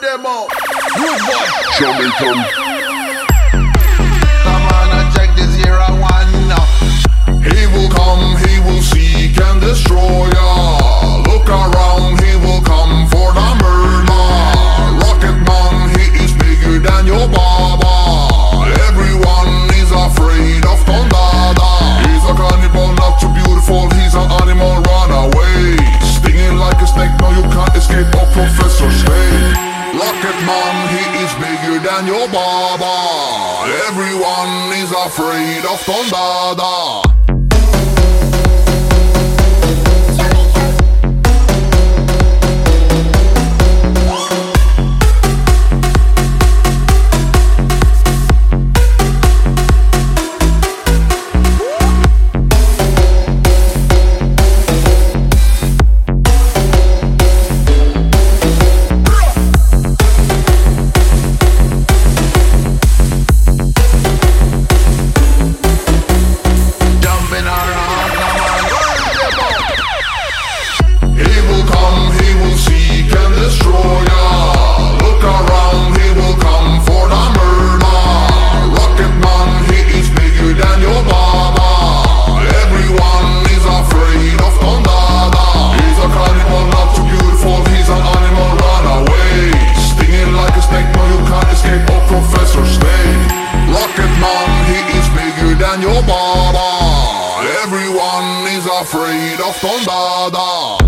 Them up. Good boy. Jamaican. and your barber. Everyone is afraid of Tondada. afraid of Thundada.